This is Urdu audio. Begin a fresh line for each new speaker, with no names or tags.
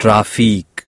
ٹرافیک